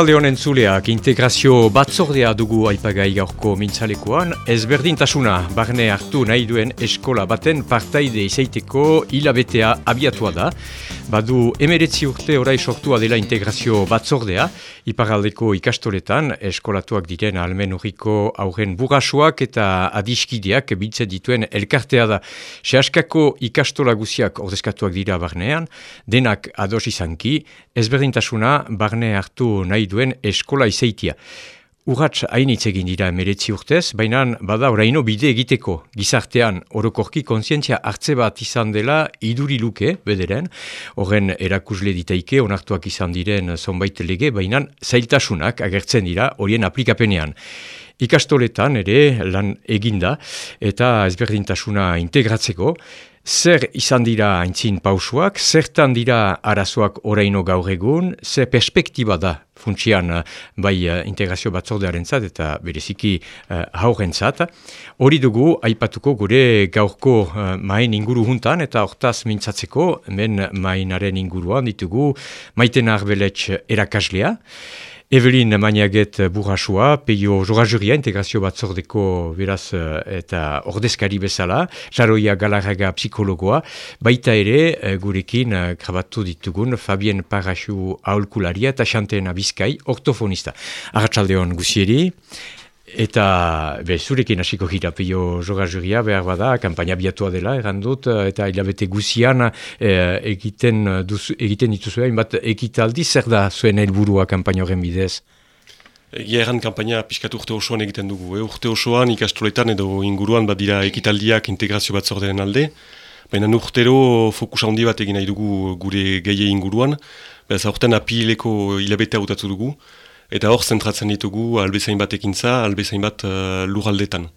Arratxalde honen zuleak integrazio batzordea dugu aipagai gaurko mintzalekoan, ezberdintasuna barne hartu nahi duen eskola baten partaide izaiteko hilabetea abiatua da. Badu emeretzi urte orai sortua dela integrazio batzordea, iparaldeko ikastoletan eskolatuak diren almen urriko aurren burasuak eta adiskideak biltzen dituen elkartea da. Sehaskako ikastola guziak ordezkatuak dira barnean, denak ados izanki, ezberdintasuna barne hartu nahi duen eskola izeitia. Urratz hainitz egin dira meretzi urtez, baina bada oraino bide egiteko. Gizartean orokorki kontzientzia hartze bat izan dela iduri luke, bederen, horren erakusle ditaike onartuak izan diren zonbait lege, baina zailtasunak agertzen dira horien aplikapenean. Ikastoletan ere lan eginda eta ezberdintasuna integratzeko, Zer izan dira haintzin pausuak, zertan dira arazoak oraino gaur egun, zer perspektiba da funtsian eh, bai uh, integrazio batzordearen zat eta bereziki uh, hauren zat. Hori dugu, aipatuko gure gaurko uh, main inguru juntan eta hortaz mintzatzeko, hemen mainaren inguruan ditugu maiten arbeletx erakaslea. Evelin Maniaget burrasua, peio jorajuria integrazio batzordeko beraz eta ordezkari bezala, Jaroia Galarraga psikologoa, baita ere gurekin krabatu ditugun Fabien Parasu aholkularia eta Xantena Bizkai, ortofonista. Arratxaldeon guzieri. Eta be, zurekin hasiko gira pio joga juria behar bada, kampaina biatua dela, errandut, eta hilabete guzian eh, egiten, egiten dituzua, bat ekitaldi, zer da zuen helburua kampaina horren bidez? Egia erran kampaina pixkat urte osoan egiten dugu. Eh? Urte osoan ikastoletan edo inguruan badira ekitaldiak integrazio bat zorderen alde, baina urtero fokus handi bat egin nahi dugu gure gehi inguruan, beraz aurten apileko hilabete hautatu dugu, Eta hor zentratzen ditugu albezain bat ekintza, albezain bat uh, lurraldetan.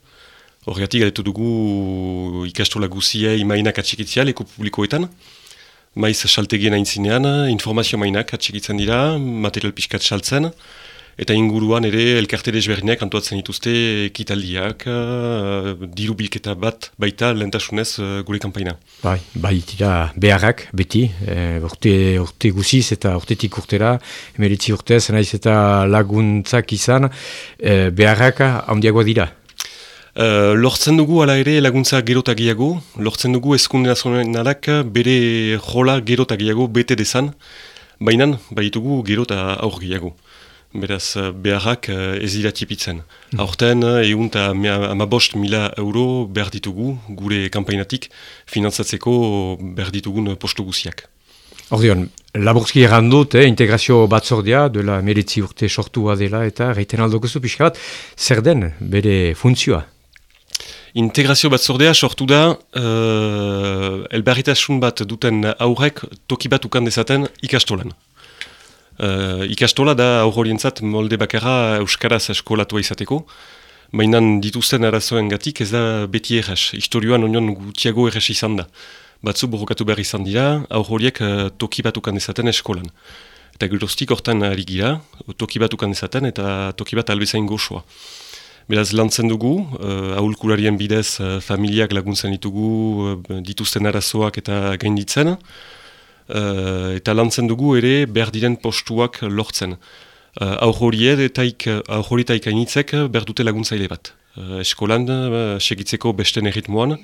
Horregatik galetu dugu ikastola guziei mainak atxikitzia leko publikoetan. Maiz saltegien aintzinean, informazio mainak atxikitzen dira, material pixkat saltzen eta inguruan ere elkarte desberdinak antoatzen dituzte ekitaldiak, uh, diru bilketa bat baita lentasunez uh, gure kampaina. Bai, bai tira beharrak beti, e, urte, urte guziz eta urtetik urtera, emeritzi urtez, naiz eta laguntzak izan, e, beharrak handiagoa dira. Uh, lortzen dugu ala ere laguntza gerotagiago, lortzen dugu eskunde nazionalak bere jola gerotagiago bete dezan, baina baitugu gerota aurgiago beraz eh, beharrak uh, ez dira tipitzen. Mm. Horten, uh, egun eta amabost mila euro behar ditugu gure kampainatik finantzatzeko behar ditugun postu guziak. Ordeon, laburzki errandut, eh, integrazio batzordea, dela meritzi urte sortua dela eta reiten aldoko zu pixka bat, zer den bere funtzioa? Integrazio batzordea sortu da, uh, elbarritasun bat duten aurrek toki bat ukan dezaten ikastolan. Uh, ikastola da aurrorientzat molde bakarra Euskaraz eskolatua izateko, mainan dituzten arazoen gatik ez da beti errez, historioan onion gutiago errez izan da. Batzu borrokatu behar izan dira, aurroriek uh, toki batukan ezaten eskolan. Eta geroztik hortan ari gira, toki batukan ezaten eta toki bat albezain goxoa. Beraz lantzen dugu, uh, ahulkularien bidez uh, familiak laguntzen ditugu uh, dituzten arazoak eta gainditzen, uh, eta lantzen dugu ere behar diren postuak lortzen. Uh, Aurrorietaik hainitzek behar dute laguntzaile bat. Uh, eskolan, uh, segitzeko besten erritmoan,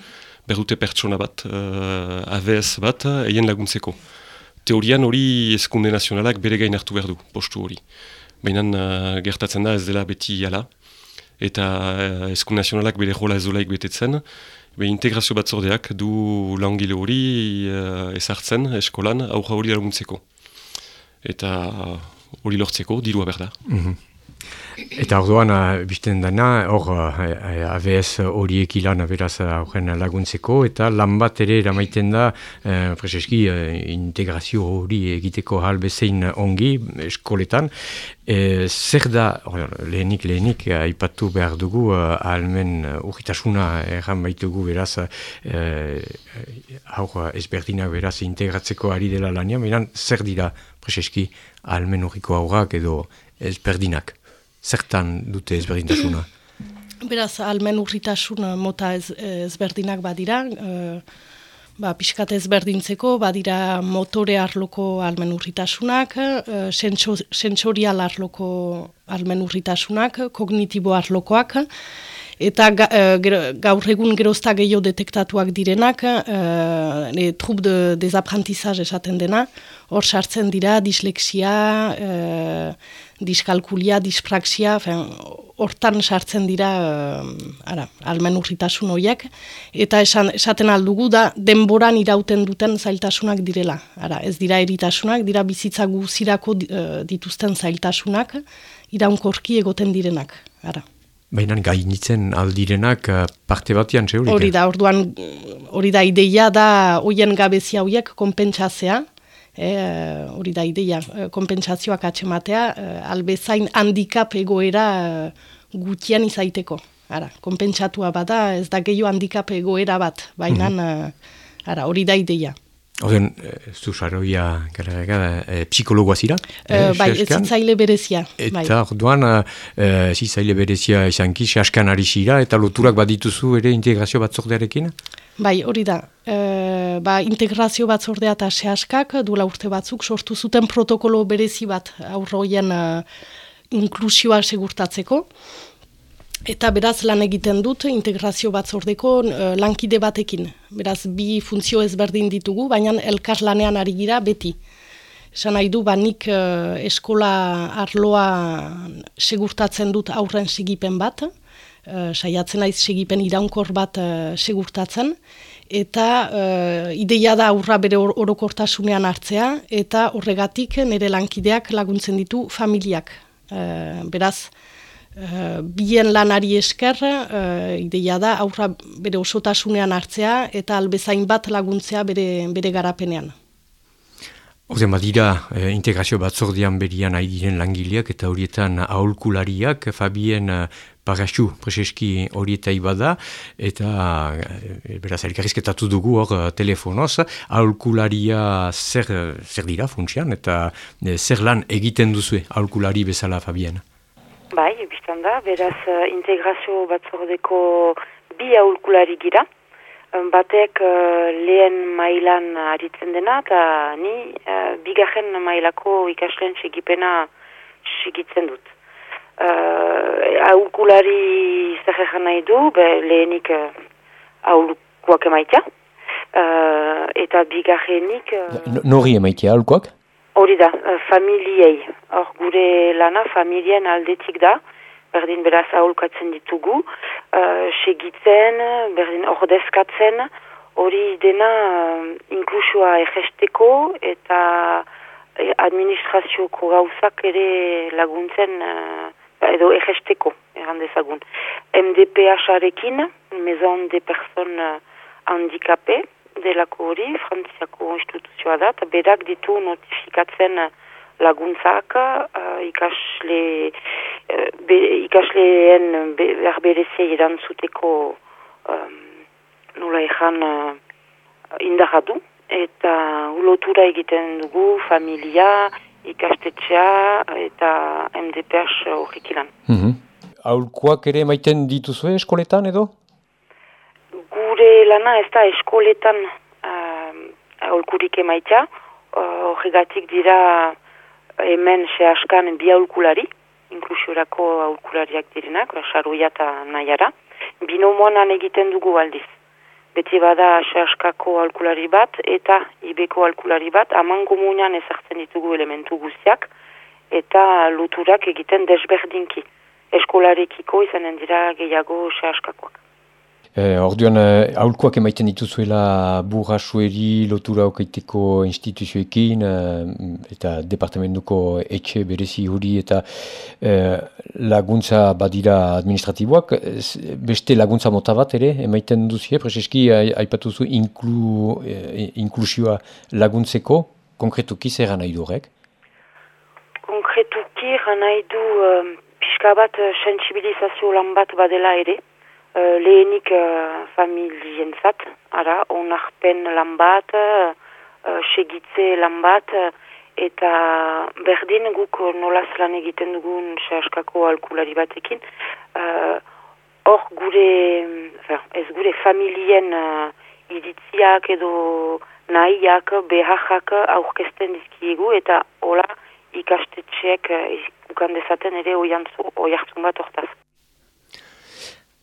behar dute pertsona bat, uh, AVS bat, eien laguntzeko. Teorian hori eskunde nazionalak bere gain hartu behar du, postu hori. Baina uh, gertatzen da ez dela beti ala, eta uh, eskunde nazionalak bere jola ez betetzen, Be, integrazio batzordeak du langile hori uh, ezartzen eskolan aurra hori laguntzeko. Eta hori lortzeko, dirua berda. Mm Eta orduan, uh, bizten dena, hor uh, ABS horiek ilan beraz horren laguntzeko, eta lan bat ere eramaiten da, uh, prezeski, integrazio hori egiteko halbezein ongi eskoletan. E, zer da, lehenik, lehenik, aipatu behar dugu, ahalmen urritasuna erran baitugu beraz, uh, ezberdinak beraz integratzeko ari dela lania, miran, zer dira, prezeski, ahalmen urriko aurrak edo ezberdinak? Zertan dute ezberdintasuna? Beraz, almen urritasun mota ez, ezberdinak badira, e, ba, pixkat ezberdintzeko, badira motore arloko almen urritasunak, e, sentsorial arloko almen urritasunak, kognitibo arlokoak, eta ga, e, gaur egun gerozta gehiago detektatuak direnak, e, trup de desaprantizaz esaten dena, hor sartzen dira disleksia, e, diskalkulia, dispraxia, hortan sartzen dira uh, ara, almen urritasun horiek, eta esan, esaten aldugu da denboran irauten duten zailtasunak direla. Ara, ez dira eritasunak, dira bizitza guzirako uh, dituzten zailtasunak, iraunkorki egoten direnak. Ara. Baina gainitzen aldirenak uh, parte batian zeurik? Hori da, orduan, hori da ideia da hoien gabezia horiek konpentsazea, Eh, hori da ideia, eh, kompensazioak atxematea, e, albezain handikap egoera gutian izaiteko. Ara, kompentsatua bada, ez da gehiago handikap egoera bat, baina mm hori da ideia. Horren, zu saroia gara gara, psikologoa zira? bai, ez zitzaile berezia. Eta bai. orduan, e, zitzaile berezia izan ki, ari zira, eta loturak badituzu ere integrazio batzordearekin? Bai, hori da. E, ba, integrazio batzordea eta sehaskak duela urte batzuk sortu zuten protokolo berezi bat aurroien uh, inklusioa segurtatzeko. Eta beraz lan egiten dut integrazio batzordeko uh, lankide batekin. Beraz bi funtzio ezberdin ditugu, baina elkar lanean ari gira beti. Esan nahi du, ba, nik uh, eskola arloa segurtatzen dut aurren sigipen bat, uh, saiatzen naiz segipen iraunkor bat uh, segurtatzen, eta uh, ideia da aurra bere or orokortasunean hartzea, eta horregatik nire lankideak laguntzen ditu familiak. Uh, beraz, uh, bien lanari esker, uh, ideia da aurra bere osotasunean hartzea, eta albezain bat laguntzea bere, bere garapenean. Horten badira, eh, integrazio batzordian berian nahi diren langileak eta horietan aholkulariak, Fabien eh, Pagasu preseski horietai bada, eta eh, beraz elkarrizketatu dugu hor eh, telefonoz, aholkularia zer, zer dira funtsian, eta eh, zer lan egiten duzu aholkulari bezala Fabien? Bai, biztan da, beraz eh, integrazio batzordeko bi aholkulari gira, batek uh, lehen mailan aritzen dena, eta ni uh, bigarren mailako ikasleen segipena segitzen dut. Uh, aurkulari zer nahi du, be, lehenik uh, aurkuak emaitea, uh, eta bigarrenik... Uh, Nori emaitea aurkuak? Hori da, uh, familiei, hor gure lana familien aldetik da, berdin beraz aholkatzen ditugu, uh, segitzen, berdin ordezkatzen, hori dena uh, inklusua egesteko eta eh, administrazioko gauzak ere laguntzen uh, edo egesteko, egan dezagun. MDPH-arekin, Maison de Person Handicapé, delako hori, frantziako instituzioa da, eta berak ditu notifikatzen laguntzak uh, ikasle uh, be, ikasleen behar berezia erantzuteko um, nola ezan uh, indarra du eta ulotura egiten dugu familia, ikastetxea eta MDPH horrek ilan. Mm -hmm. Aulkoak ere maiten dituzu eskoletan edo? Lana ez da eskoletan uh, aulkurik emaitea, horregatik uh, dira hemen se askan bi aurkulari, inklusiorako aurkulariak direnak, saruia eta nahiara. Binomoan egiten dugu aldiz. Beti bada se askako aurkulari bat eta ibeko aurkulari bat, aman komunian ezartzen ditugu elementu guztiak eta luturak egiten desberdinki. Eskolarekiko izanen dira gehiago se askakoak. E, orduan, e, aholkoak emaiten dituzuela burrasueri lotura okaiteko instituzioekin e, eta departamentuko etxe berezi hori eta e, laguntza badira administratiboak. Beste laguntza mota bat ere, emaiten duzie, prezeski, aipatuzu inklu, e, inklusioa laguntzeko, konkretuki zer nahi du horrek? Konkretuki nahi du um, pixka bat sensibilizazio lan bat badela ere. Uh, lehenik uh, familien ara, onarpen lan bat, uh, segitze lan bat, eta berdin guk nolaz lan egiten dugun sehaskako alkulari batekin, hor uh, gure, ez gure familien uh, iritziak edo nahiak, behajak aurkezten dizkiegu, eta hola ikastetxeek uh, ukan dezaten ere oiartzun bat hortaz.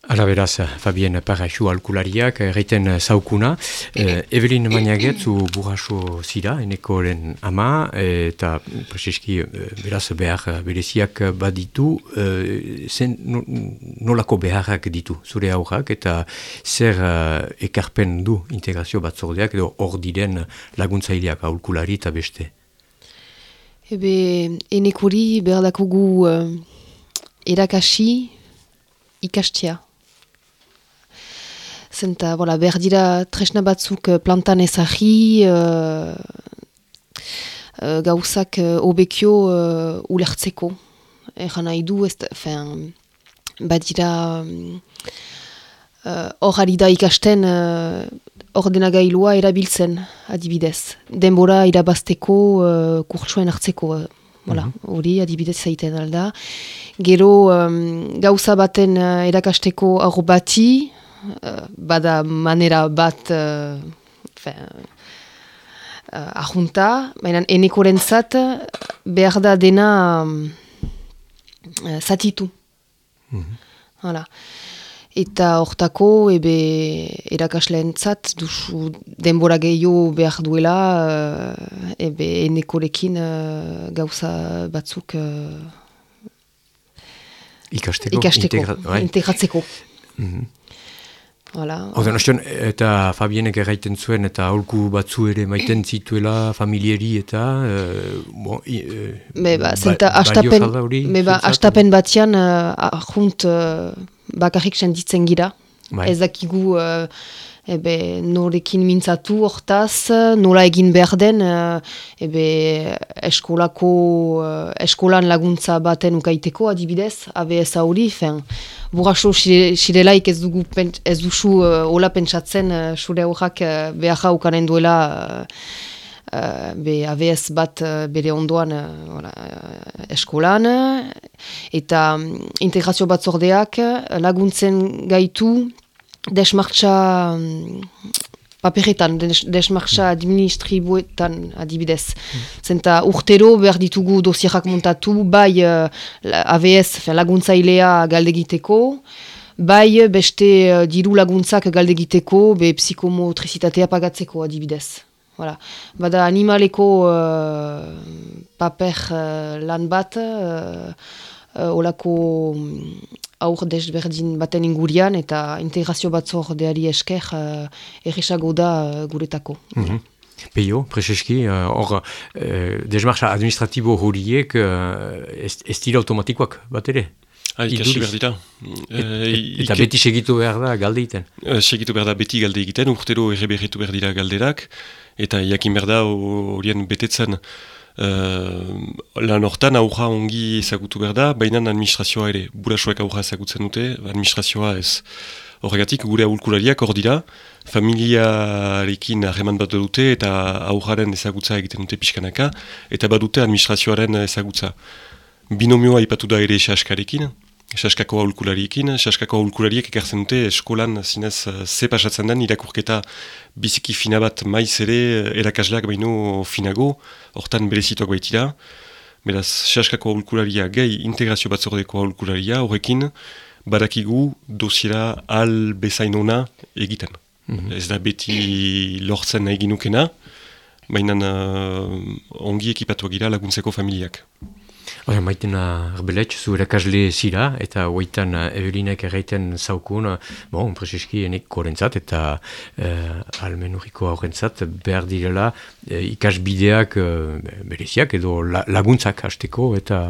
Ala beraz, Fabien Paraxu alkulariak, erreiten zaukuna. Eh, Evelin Maniagetzu burraso zira, enekoren ama, eta prezeski beraz behar bereziak baditu, eh, zen nolako beharrak ditu zure aurrak, eta zer eh, ekarpen du integrazio batzordeak, edo hor diren laguntzaileak alkulari eta beste? Ebe, enekuri behar dakugu uh, erakasi ikastia zenta voilà, behar dira tresna batzuk eh, plantan ezagi, uh, uh, gauzak uh, obekio uh, ulertzeko. Egan nahi du, ez fin, badira hor uh, da ikasten uh, ordenagailua erabiltzen adibidez. Denbora irabazteko uh, kurtsuen hartzeko. Uh, Voilà, mhm. hori adibidez zaiten alda. Gero um, gauza baten uh, erakasteko aur bati, bada manera bat uh, fin, uh, ahunta, baina enekoren zat behar da dena um, uh, zatitu. Mm -hmm. Eta hortako, ebe erakasleen zat, duzu denbora gehiago behar duela, uh, ebe enekorekin uh, gauza batzuk uh, ikasteko, ikasteko integra integratzeko. Mm -hmm. Voilà. eta Fabienek erraiten zuen eta aholku batzu ere maiten zituela familieri eta uh, bon, uh, ba, zenta ba, astapen, ba, astapen batian uh, ahunt uh, bakarrik senditzen gira. Bai. Ez dakigu uh, ebe norekin mintzatu hortaz, nola egin behar den, ebe eskolako, eskolan laguntza baten ukaiteko adibidez, ABS hori, fen, burraso sirelaik ez dugu ez duzu uh, hola pentsatzen uh, sure horrak uh, behar ukanen duela uh, be ABS bat uh, bere ondoan uh, eskolan, eta um, integrazio batzordeak laguntzen gaitu desmartza um, paperetan, desmartza administribuetan adibidez. Mm. Zenta urtero behar ditugu dosierak montatu, bai uh, AVS laguntzailea galdegiteko, bai beste uh, diru laguntzak galdegiteko, be psikomotrizitatea pagatzeko adibidez. Voilà. Bada animaleko uh, paper uh, lan bat, uh, uh, olako aur desberdin baten ingurian eta integrazio batzordeari esker uh, erresago da uh, guretako. Mm -hmm. Peio, prezeski, hor uh, uh, desmarcha administratibo horiek uh, ez dira automatikoak bat ere? Ah, ikasi behar dira. Et, eta beti segitu behar da galde egiten? Segitu behar da beti galde egiten, urtero erre berretu behar dira galderak, eta jakin behar da horien betetzen Uh, lan hortan aurra ongi ezagutu behar da, baina administrazioa ere, burasoek aurra ezagutzen dute, administrazioa ez. Horregatik gure ahulkulariak hor dira, familiarekin harreman bat dute eta aurraren ezagutza egiten dute pixkanaka, eta badute administrazioaren ezagutza. Binomioa ipatu da ere esaskarekin, Saskako aholkulariekin, Saskako aholkulariek ekartzen dute eskolan zinez uh, ze pasatzen den irakurketa biziki fina bat maiz ere eh, erakasleak baino finago, hortan berezituak baitira. Beraz, Saskako aholkularia gehi integrazio batzordeko aholkularia horrekin badakigu dosiera al bezainona egiten. Mm Ez da beti lortzen eginukena, baina uh, ongi ekipatuak gira laguntzeko familiak. Baina maitena arbelet, zu erakasle zira, eta hoitan Evelinek erraiten zaukun, bon, prezeski enek korentzat, eta eh, almen urriko aurrentzat, behar direla eh, ikasbideak eh, bereziak, edo laguntzak hasteko, eta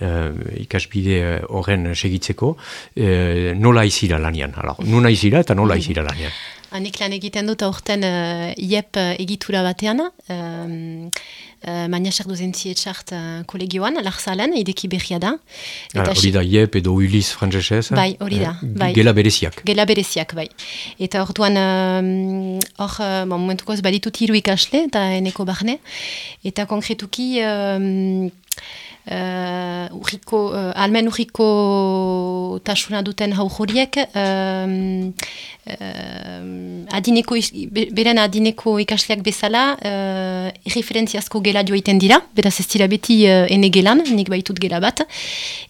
eh, ikasbide horren segitzeko, eh, nola izira lanian, alor, nuna izira eta nola izira lanian. Anik lan egiten dut aurten uh, IEP egitura batean, um, uh, Maina Sardu Zentzietxart uh, kolegioan, larzalen, ideki berria da. Ah, hori da IEP edo Ulis frantzesez? Bai, hori da. Eh, bai. Gela bereziak. Gela bereziak, bai. Eta hor duan, hor, uh, bon, momentuko ez baditut hiru ikasle, eta eneko barne. Eta konkretuki... Um, uh, urriko, uh, almen urriko tasuna duten hau joriek, um, uh, adineko, beren adineko ikasleak bezala, uh, referentziazko gela joiten dira, beraz ez dira beti uh, ene gelan, nik baitut gela bat,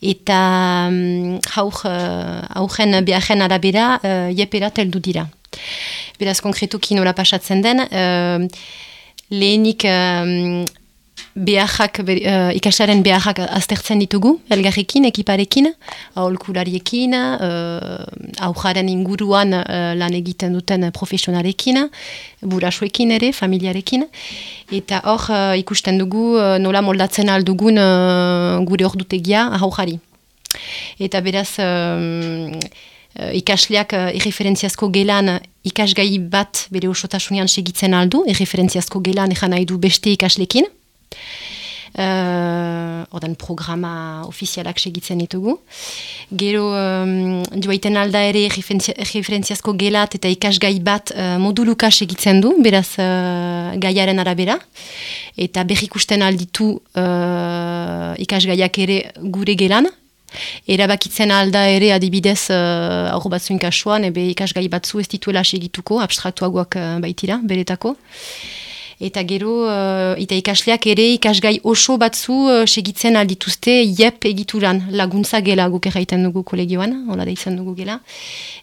eta um, haur, uh, beharen arabera uh, jepera teldu dira. Beraz konkretuki nola pasatzen den, uh, lehenik beharrak, uh, ikasaren beharrak aztertzen ditugu, elgarrekin, ekiparekin, aholkulariekin, uh, aujaren inguruan uh, lan egiten duten profesionalekin, burasuekin ere, familiarekin, eta hor uh, ikusten dugu uh, nola moldatzen aldugun uh, gure ordutegia aujari. Eta beraz, uh, ikasleak erreferentziazko gelan ikasgai bat bere osotasunean segitzen aldu, erreferentziazko gelan ezan nahi du beste ikaslekin, Uh, Ordan programa ofizialak segitzen ditugu. Gero um, joaiten alda ere referentziazko gelat eta ikasgai bat uh, moduluka segitzen du, beraz uh, gaiaren arabera. Eta berrikusten alditu uh, ikasgaiak ere gure gelan. Erabakitzen alda ere adibidez uh, aurro batzuin kasuan, ebe ikasgai batzu ez dituela segituko, abstraktuagoak uh, baitira, beretako eta gero uh, eta ikasleak ere ikasgai oso batzu uh, segitzen aldituzte iep egituran laguntza gela guk erraiten dugu kolegioan, hola da izan dugu gela.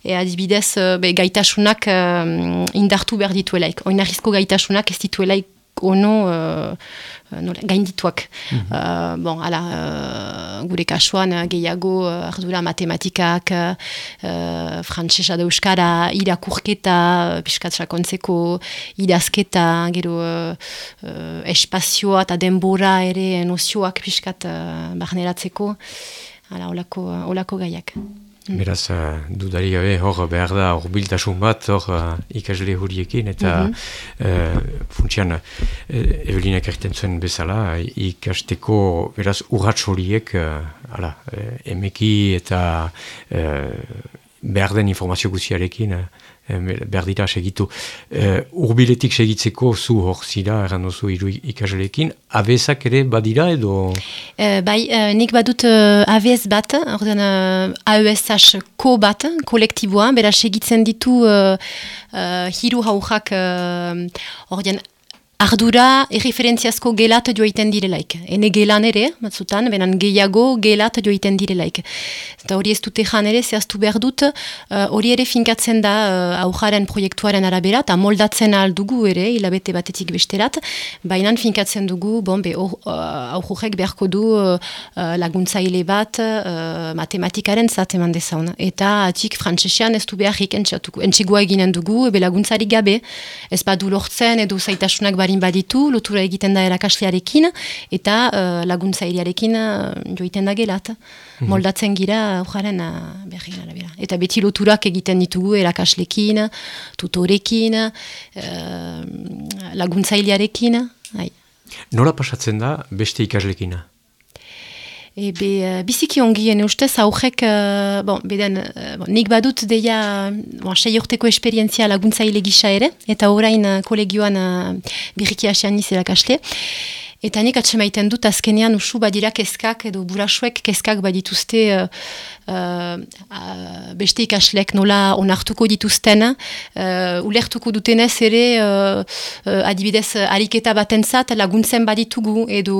E adibidez, uh, be, gaitasunak uh, indartu behar dituelaik. Oinarrizko gaitasunak ez dituelaik ono uh, nola, gaindituak. Mm -hmm. bon, ala, uh, gure kasuan uh, gehiago uh, ardura matematikak, uh, frantzesa da euskara, irakurketa, uh, piskat sakontzeko idazketa, gero uh, uh, espazioa eta denbora ere nozioak piskat uh, barneratzeko, ala, olako, uh, olako gaiak. Mm. Beraz, uh, dudari gabe, hor behar da hor biltasun bat, hor uh, ikasle huriekin, eta mm -hmm. uh, funtsian, uh, Evelinak erten zuen bezala, ikasteko, beraz, urratx horiek, uh, ala, emeki eta uh, behar den informazio guziarekin, uh, behar dira segitu. Uh, urbiletik segitzeko zu hor zira, erran duzu iru ikasleekin, abezak ere badira edo? Uh, bai, uh, nik badut uh, abez bat, orden uh, AESH ko bat, kolektiboa, bera segitzen ditu uh, uh, hiru haujak, uh, Ardura erreferentziazko gelat joiten direlaik. Hene gelan ere, matzutan, benan gehiago gelat joiten direlaik. Eta hori ez dute jan ere, zehaztu behar dut, uh, hori ere finkatzen da uh, aujaren proiektuaren arabera, eta moldatzen aldugu ere, hilabete batetik besterat, baina finkatzen dugu, bon, be, uh, aujurek beharko du uh, laguntzaile bat uh, matematikaren zateman dezaun. Eta atik frantzesian ez du beharrik entxatuko. Entxigua eginen dugu, ebe laguntzarik gabe, ez badu lortzen edo zaitasunak barin baditu, lotura egiten da erakaslearekin, eta uh, laguntzailearekin uh, joiten da gelat. Mhm. Moldatzen gira, ujaren, uh, Eta beti loturak egiten ditugu erakaslekin, tutorekin, uh, laguntzailearekin. Nola pasatzen da beste ikaslekina? Ebe, uh, biziki ongien ustez, aurrek, uh, bon, beden, uh, bon, nik badut deia, bon, sei urteko esperientzia laguntzaile gisa ere, eta orain uh, kolegioan uh, birriki asean nizela kasle. Eta nik atsemaiten dut azkenean usu badira kezkak edo burasuek kezkak badituzte uh, uh, beste ikaslek nola onartuko dituzten, uh, ulertuko dutenez ere uh, uh, adibidez ariketa batentzat laguntzen baditugu edo,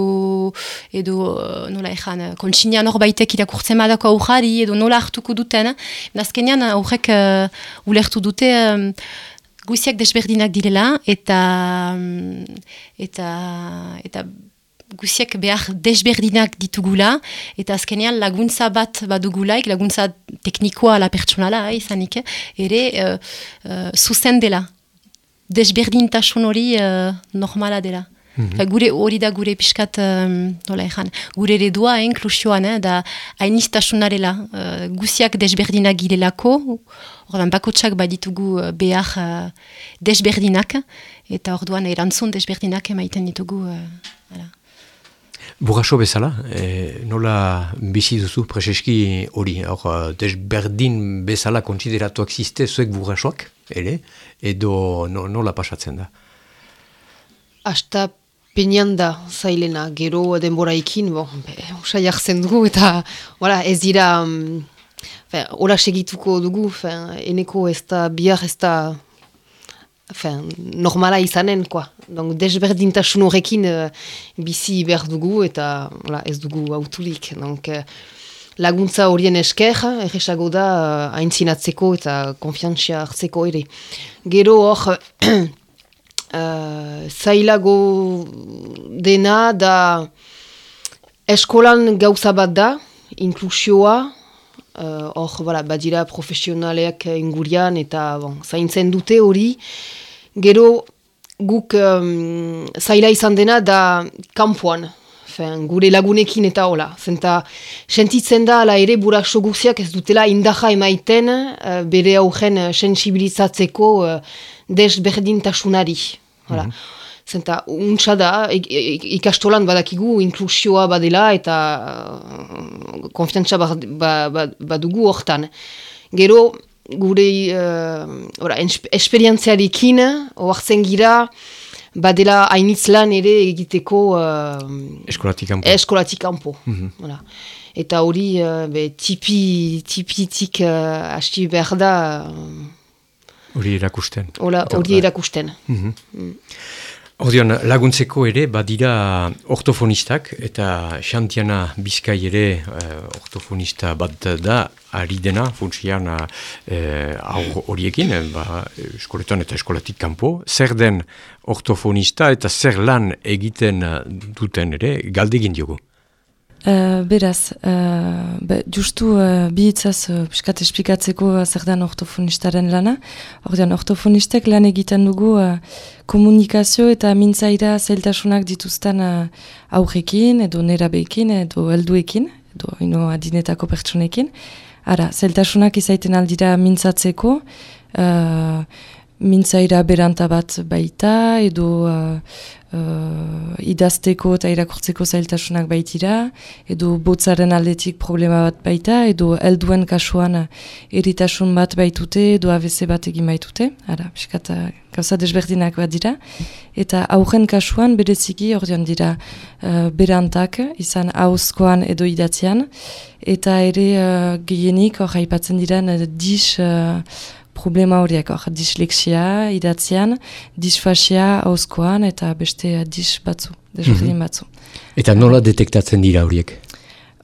edo uh, nola ezan, kontsinean hor baitek irakurtzen badako aurrari edo nola hartuko duten. Azkenean aurrek uh, ulertu dute guziak desberdinak direla eta eta eta guziak behar desberdinak ditugula, eta azkenean laguntza bat badugulaik, laguntza teknikoa la pertsonala izanik, ere uh, uh, zuzen dela. Desberdintasun hori uh, normala dela. -hmm. Gure hori da gure pixkat, um, nola gure eredua, eh, inklusioan, eh, da hainiztasunarela, uh, guziak desberdinak girelako, ordan bakotsak baditugu uh, behar uh, desberdinak, eta orduan erantzun desberdinak emaiten ditugu. Uh, Burraso bezala, e, nola bizi duzu preseski hori, hor desberdin bezala konsideratuak ziste zuek burrasoak, ere, edo no, nola pasatzen da? Asta Peñan da, zailena, gero denbora ikin, bo, usa jartzen dugu, eta wala, ez dira, um, ora segituko dugu, fe, eneko ez da, bihar ez da, fe, normala izanen, koa. Donc, desberdintasun horrekin uh, bizi behar dugu, eta wala, ez dugu autulik. Donc, uh, laguntza horien esker, erresago da, uh, aintzinatzeko eta konfiantzia hartzeko ere. Gero hor, uh, zailago dena da eskolan gauza bat da, inklusioa, uh, hor, uh, voilà, badira profesionaleak ingurian eta bon, zaintzen dute hori, gero guk um, zaila izan dena da kampuan, Fen, gure lagunekin eta hola. Zenta, sentitzen da, ala ere, buraxo guziak ez dutela indaja emaiten uh, bere augen uh, sensibilizatzeko uh, desberdintasunari. Hala. Mm -hmm. Zenta, untsa da, ikastolan badakigu inklusioa badela eta uh, konfiantza ba, ba, badugu hortan. Gero, gure uh, esperientziarekin, oartzen gira, badela hainitz lan ere egiteko uh, eskolatik kanpo. Eskolatik kanpo. Mm -hmm. Eta hori, uh, tipi, tipitik uh, hasti behar da, uh, Hori erakusten. Hori erakusten. Mm -hmm. laguntzeko ere, badira ortofonistak, eta xantiana bizkai ere uh, ortofonista bat da, ari dena, funtsian uh, horiekin, ba, eskoletan eta eskolatik kanpo. Zer den ortofonista eta zer lan egiten duten ere, galdegin diogu. Uh, beraz, uh, be, justu uh, bihitzaz uh, piskat esplikatzeko zer den ortofonistaren lana. Ordean, ortofonistek lan egiten dugu uh, komunikazio eta mintzaira zailtasunak dituzten uh, aurrekin, edo nerabeekin, edo helduekin, edo ino adinetako pertsonekin. Ara, zailtasunak izaiten aldira mintzatzeko, uh, mintzaira beranta bat baita, edo uh, idazteko eta irakurtzeko zailtasunak baitira, edo botzaren aldetik problema bat baita, edo helduen kasuan eritasun bat baitute, edo ABC bat egin baitute, ara, piskata gauza desberdinak bat dira, eta aurren kasuan bereziki ordean dira uh, berantak, izan hauzkoan edo idatzean, eta ere uh, gehienik hor haipatzen dira uh, dis problema horiek, hor, dislexia idatzean, disfasia hauzkoan eta beste dis batzu, desberdin mhm. batzu. Eta nola detektatzen dira horiek?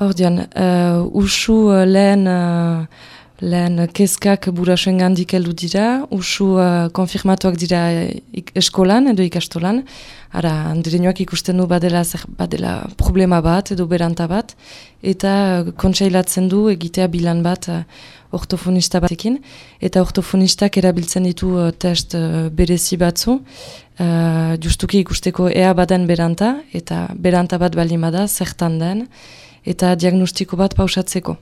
Hor dian, uh, usu uh, lehen, uh, lehen kezkak burasoen gandik heldu dira, usu uh, konfirmatuak dira eskolan edo ikastolan, ara, handirenioak ikusten du badela, badela problema bat edo beranta bat, eta uh, kontsailatzen du egitea bilan bat uh, ortofonista batekin, eta ortofonistak erabiltzen ditu uh, test uh, berezi batzu, uh, justuki ikusteko ea baden beranta, eta beranta bat balimada, zertan den, eta diagnostiko bat pausatzeko.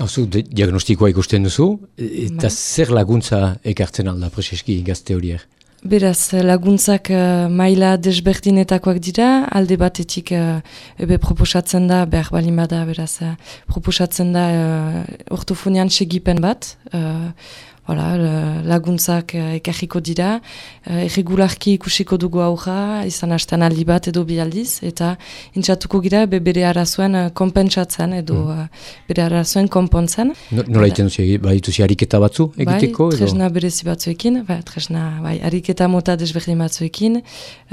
Hauzu, diagnostikoa ikusten duzu, eta bai. zer laguntza ekartzen alda preseski gazte horiek? Beraz, laguntzak uh, maila desberdinetakoak dira, alde batetik uh, ebe proposatzen da, behar balimada, beraz, uh, proposatzen da uh, ortofonian segipen bat, uh, Hala, laguntzak uh, ekarriko dira, uh, erregularki ikusiko dugu aurra, izan hasten aldi bat edo bi aldiz, eta intzatuko gira be bere arazoen uh, kompentsatzen edo mm. uh, bere arazoen konpontzen. No, nola iten duzi, bai duzi hariketa batzu egiteko? Bai, tresna berezi batzuekin, bai, tresna, bai, hariketa mota desberdin batzuekin,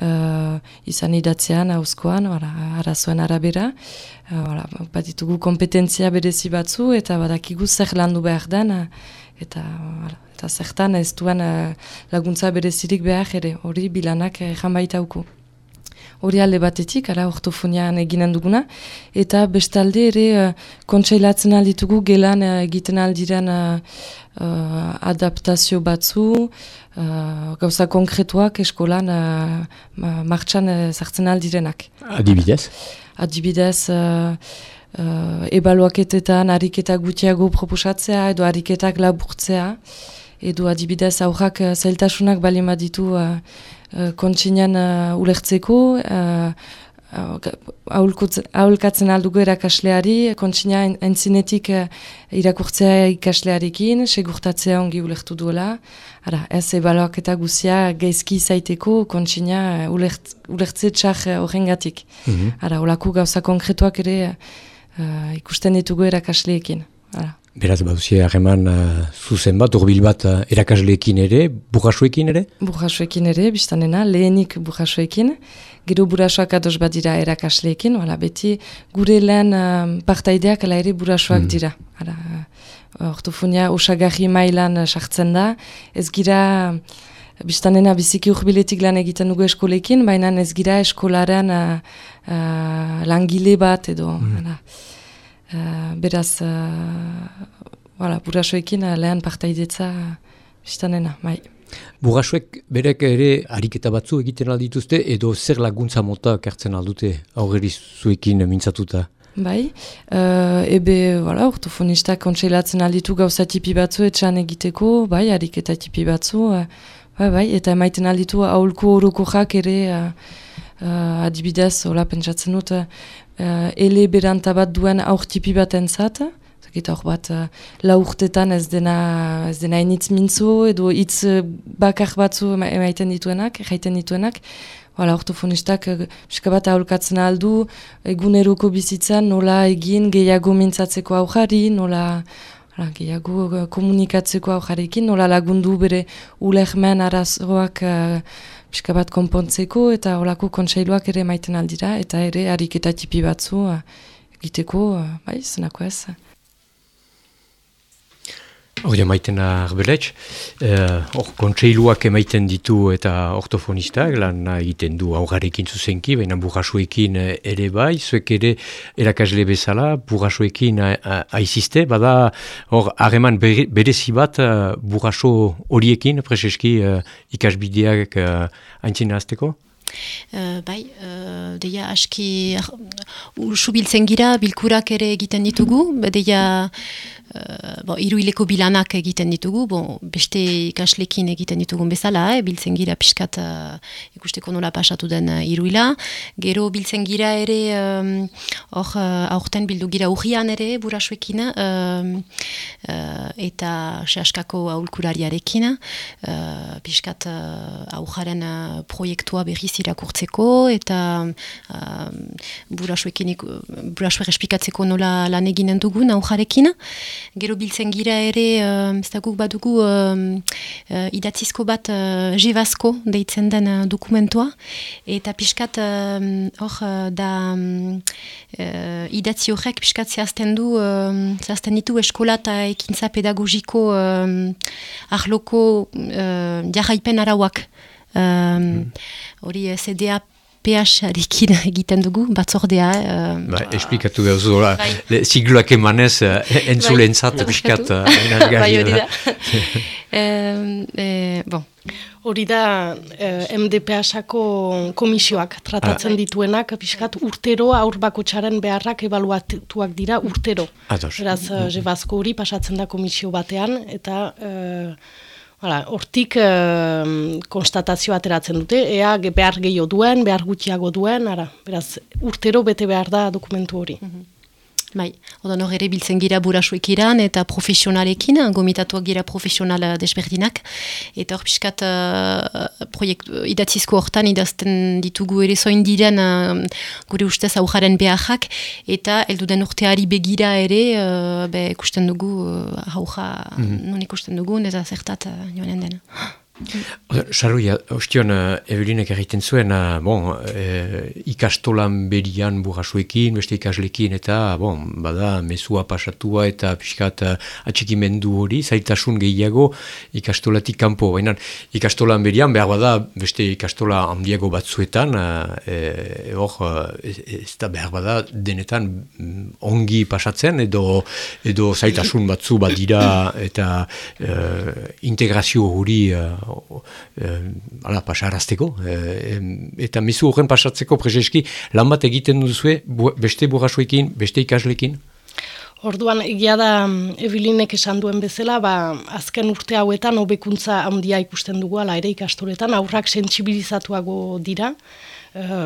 uh, izan idatzean, hauzkoan, arazoen arabera, uh, bat ditugu kompetentzia berezi batzu, eta badakigu zer landu behar den, eta eta zertan ez duen uh, laguntza berezirik behar ere, hori bilanak uh, jan baita uku. hori alde batetik, ara ortofonian eginen duguna, eta bestalde ere uh, kontseilatzen alditugu gelan uh, egiten aldiren uh, adaptazio batzu, uh, gauza konkretuak eskolan uh, martxan uh, zartzen aldirenak. Adibidez? Adibidez, uh, uh, ebaluaketetan ariketa gutiago proposatzea edo ariketak laburtzea, edo adibidez aurrak uh, zailtasunak bali ditu uh, uh, kontsinean uh, ulertzeko, uh, aholkatzen aldugu erakasleari, kontsina entzinetik uh, irakurtzea ikaslearekin, segurtatzea ongi ulertu duela. Ara, ez ebaloak eta guzia gaizki zaiteko kontsina ulert, ulertze txar horrengatik. Mm -hmm. Ara, olako gauza konkretuak ere uh, ikusten ditugu erakasleekin. Ara. Beraz, baduzi harreman uh, zuzen bat, urbil bat uh, erakasleekin ere, burrasuekin ere? Burrasuekin ere, biztanena, lehenik burrasuekin. Gero burrasuak ados bat dira erakasleekin, wala, beti gure lehen uh, partaideak ala ere burrasuak mm. dira. Hala, uh, ortofonia osagarri mailan uh, sartzen da. Ez gira, biztanena biziki urbiletik lan egiten dugu eskolekin, baina ez gira eskolaren uh, uh, langile bat edo. Mm. Uh, beraz, uh, burrasoekin uh, lehen partaidetza uh, biztanena, bai. Burrasuek berek ere ariketa batzu egiten aldituzte edo zer laguntza mota kertzen aldute aurreri zuekin mintzatuta? Bai, uh, ebe, voilà, ortofonistak kontseilatzen alditu gauza tipi batzu etxan egiteko, bai, ariketa tipi batzu, bai, bai, eta emaiten alditu aholku horoko ere, uh, adibidez, hola pentsatzen dut, uh, ele berantabat duen aur tipi bat entzat, zakit hor bat uh, laurtetan ez dena ez dena initz mintzu edo hitz uh, bakar batzu emaiten dituenak, jaiten dituenak, Hala, ortofonistak, pixka bat aholkatzen aldu, eguneroko bizitzan, nola egin gehiago mintzatzeko aujari, nola hala, gehiago komunikatzeko aujarekin, nola lagundu bere ulehmen arazoak uh, pixka bat konpontzeko eta olako kontseiluak ere maiten aldira eta ere ariketa tipi batzu uh, egiteko, uh, bai, zenako ez. Hori maiten arbeletx, eh, hor kontseiluak emaiten ditu eta ortofonistak, lan egiten du augarekin zuzenki, baina burrasuekin eh, ere bai, zuek ere erakasle bezala, burrasuekin aiziste, bada hor hareman berezi bat burraso horiekin, preseski ikasbideak haintzina azteko? Uh, bai, uh, deia aski uh, usubiltzen gira, bilkurak ere egiten ditugu, deia uh, bo, iruileko bilanak egiten ditugu, bon, beste ikaslekin egiten ditugun bezala, eh, biltzen gira pixkat uh, ikusteko nola pasatu den uh, iruila. Gero biltzen gira ere, hor uh, aurten bildu gira urrian ere burasuekin, uh, uh, eta sehaskako aulkurariarekin, uh, pixkat uh, aujaren uh, proiektua berriz irakurtzeko, eta uh, burasuekin, burasuek espikatzeko nola lan eginen dugun aujarekin. Gero biltzen gira ere, uh, ez da guk badugu uh, idatzizko bat uh, jebazko deitzen den uh, dokumentua. Eta pixkat hor uh, da uh, idatzi horrek pixkat zehazten du, uh, zehazten ditu eskola eta ekintza pedagogiko uh, ahloko uh, jarraipen arauak. Hori um, mm. CDA PH-arekin egiten dugu, batzordea. Uh, ba, esplikatu behar zuzula, bai. zigloak emanez, uh, entzulen zat, piskat, bai, hori da. bon. Hori da, eh, MDPH-ako komisioak tratatzen ah. dituenak, piskat urtero aur txaren beharrak ebaluatuak dira urtero. Beraz, jebazko hori pasatzen da komisio batean, eta... Hala, hortik e, konstatazio ateratzen dute, ea behar gehiago duen, behar gutxiago duen, ara, beraz, urtero bete behar da dokumentu hori. Mm Bai, oda hor ere biltzen gira burasuek iran eta profesionalekin, gomitatuak gira profesional desberdinak. Eta hor piskat uh, proiekt, idatzizko hortan idazten ditugu ere zoin diren uh, gure ustez aujaren beharrak. Eta elduden urteari begira ere, uh, be ikusten dugu, uh, auja mm -hmm. non ikusten dugu, neza zertat uh, joanen den. Sarroia, ostion, uh, Evelinek egiten zuen, uh, bon, uh, ikastolan berian burrasuekin, beste ikaslekin, eta, bon, bada, mesua pasatua eta pixkat atxikimendu hori, zaitasun gehiago ikastolatik kanpo. Baina ikastolan berian, behar bada, beste ikastola handiago batzuetan, hor, uh, ez da behar bada, denetan mm, ongi pasatzen, edo, edo zaitasun batzu badira, eta integrazio hori ala, pasarazteko, e, eta mizu horren pasatzeko prezeski, lan bat egiten duzue, beste burrasuekin, beste ikaslekin? Orduan, egia da, Ebilinek esan duen bezala, ba, azken urte hauetan, hobekuntza handia ikusten dugu, ala ere ikastoretan, aurrak sentsibilizatuago dira, Eh,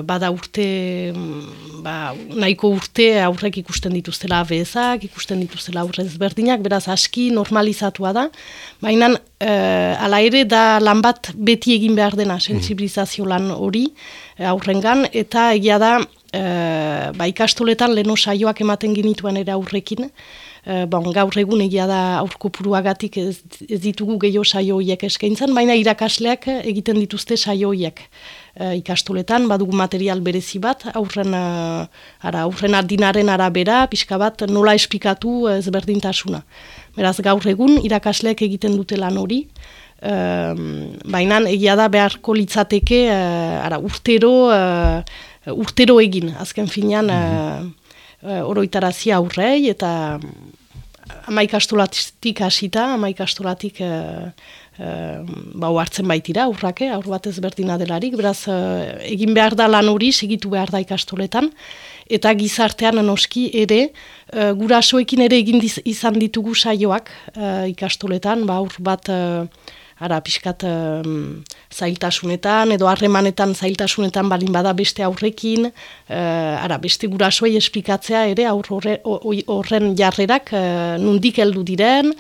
bada urte, mm, ba, nahiko urte aurrek ikusten dituztela abezak, ikusten dituztela aurrez berdinak, beraz aski normalizatua da, baina e, ala ere da lan bat beti egin behar dena sensibilizazio lan hori e, aurrengan, eta egia da e, ba, ikastoletan leno saioak ematen genituen ere aurrekin, e, bon, gaur egun egia da aurko puruagatik ez, ez ditugu gehiago saio horiek eskaintzen, baina irakasleak egiten dituzte saio horiek. E, ikastoletan, badugu material berezi bat, aurren, e, ara, aurren adinaren arabera, pixka bat nola esplikatu ezberdintasuna. Beraz, gaur egun irakasleak egiten dute lan hori, e, baina egia da beharko litzateke e, ara, urtero, e, urtero egin, azken finean, mm oroitarazi aurrei, eta ama ikastolatik hasita, ama ikastolatik ba, hartzen baitira, urrake, aur bat ezberdina delarik, beraz, uh, egin behar da lan hori, segitu behar da ikastoletan, eta gizartean noski ere, uh, gurasoekin ere egin izan ditugu saioak uh, ikastoletan, ba, aur bat, ara, pixkat zailtasunetan, edo harremanetan zailtasunetan balin bada beste aurrekin, uh, ara, beste gurasoei esplikatzea ere, aur horren jarrerak uh, nundik heldu diren,